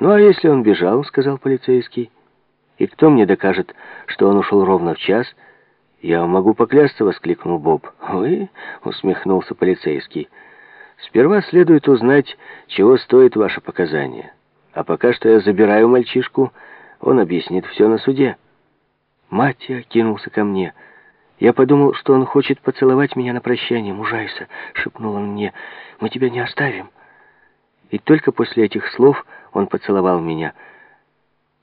«Ну, а если он бежал?» — сказал полицейский. «И кто мне докажет, что он ушел ровно в час?» «Я могу поклясться», — воскликнул Боб. «Вы?» — усмехнулся полицейский. «Сперва следует узнать, чего стоит ваше показание. А пока что я забираю мальчишку, он объяснит все на суде». Матья кинулся ко мне. Я подумал, что он хочет поцеловать меня на прощание. «Мужайся», — шепнул он мне, — «мы тебя не оставим». И только после этих слов он поцеловал меня.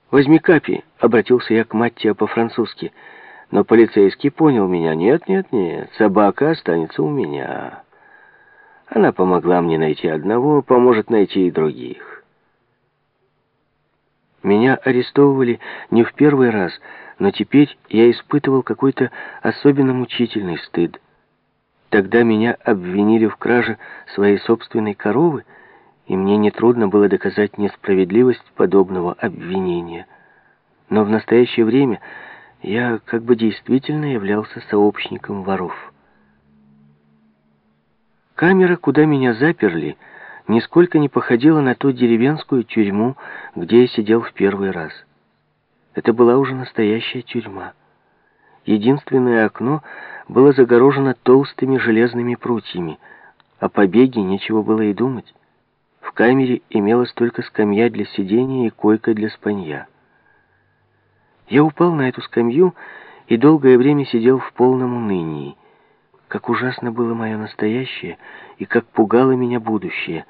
«Возьми капи», — обратился я к Маттия по-французски. Но полицейский понял меня. «Нет, нет, нет, собака останется у меня». Она помогла мне найти одного, поможет найти и других. Меня арестовывали не в первый раз, но теперь я испытывал какой-то особенно мучительный стыд. Тогда меня обвинили в краже своей собственной коровы, и мне нетрудно было доказать несправедливость подобного обвинения. Но в настоящее время я как бы действительно являлся сообщником воров. Камера, куда меня заперли, нисколько не походила на ту деревенскую тюрьму, где я сидел в первый раз. Это была уже настоящая тюрьма. Единственное окно было загорожено толстыми железными прутьями, о побеге нечего было и думать. В камере имелась только скамья для сидения и койка для спанья. Я упал на эту скамью и долгое время сидел в полном унынии. Как ужасно было мое настоящее и как пугало меня будущее.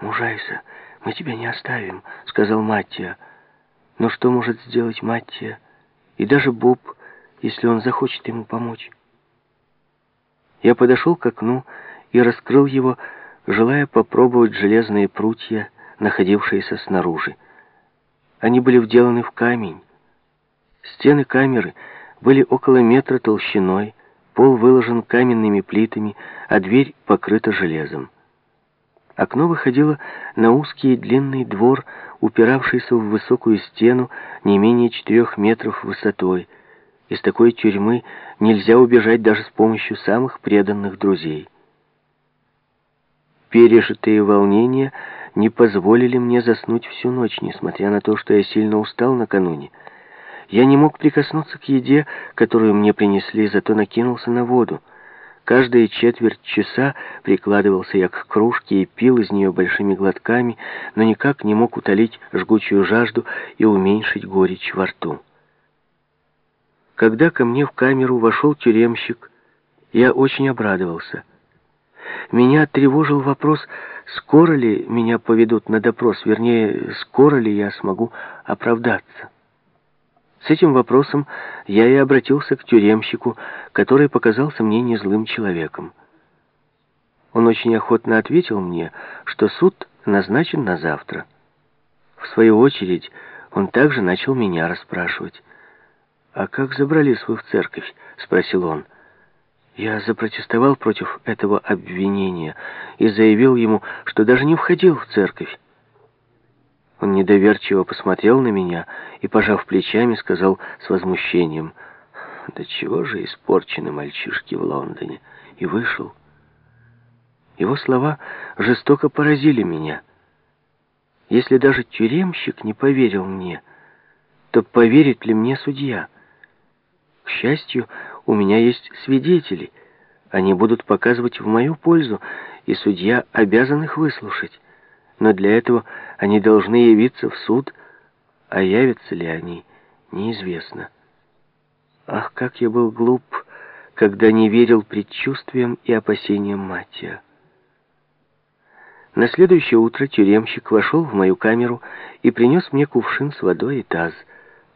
«Мужайся, мы тебя не оставим», — сказал Маттия. «Но что может сделать Маттия? И даже Боб, если он захочет ему помочь?» Я подошел к окну и раскрыл его, желая попробовать железные прутья, находившиеся снаружи. Они были вделаны в камень. Стены камеры были около метра толщиной, пол выложен каменными плитами, а дверь покрыта железом. Окно выходило на узкий длинный двор, упиравшийся в высокую стену не менее четырех метров высотой. Из такой тюрьмы нельзя убежать даже с помощью самых преданных друзей. Пережитые волнения не позволили мне заснуть всю ночь, несмотря на то, что я сильно устал накануне. Я не мог прикоснуться к еде, которую мне принесли, зато накинулся на воду. Каждые четверть часа прикладывался я к кружке и пил из нее большими глотками, но никак не мог утолить жгучую жажду и уменьшить горечь во рту. Когда ко мне в камеру вошел тюремщик, я очень обрадовался. Меня тревожил вопрос, скоро ли меня поведут на допрос, вернее, скоро ли я смогу оправдаться. С этим вопросом я и обратился к тюремщику, который показался мне не злым человеком. Он очень охотно ответил мне, что суд назначен на завтра. В свою очередь, он также начал меня расспрашивать. «А как забрались вы в церковь?» — спросил он. Я запротестовал против этого обвинения и заявил ему, что даже не входил в церковь. Он недоверчиво посмотрел на меня и, пожав плечами, сказал с возмущением, «Да чего же испорчены мальчишки в Лондоне?» и вышел. Его слова жестоко поразили меня. Если даже тюремщик не поверил мне, то поверит ли мне судья? К счастью, у меня есть свидетели. Они будут показывать в мою пользу, и судья обязан их выслушать но для этого они должны явиться в суд, а явятся ли они, неизвестно. Ах, как я был глуп, когда не верил предчувствиям и опасениям Матия. На следующее утро тюремщик вошел в мою камеру и принес мне кувшин с водой и таз.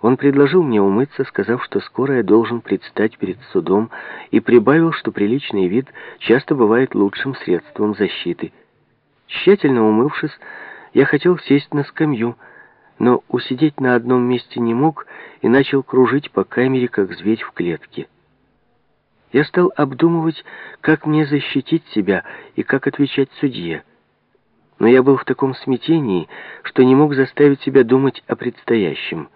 Он предложил мне умыться, сказав, что скоро я должен предстать перед судом, и прибавил, что приличный вид часто бывает лучшим средством защиты – Тщательно умывшись, я хотел сесть на скамью, но усидеть на одном месте не мог и начал кружить по камере, как зверь в клетке. Я стал обдумывать, как мне защитить себя и как отвечать судье. Но я был в таком смятении, что не мог заставить себя думать о предстоящем.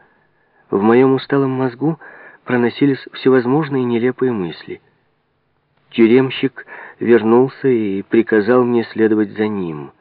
В моем усталом мозгу проносились всевозможные нелепые мысли. Тюремщик вернулся и приказал мне следовать за ним.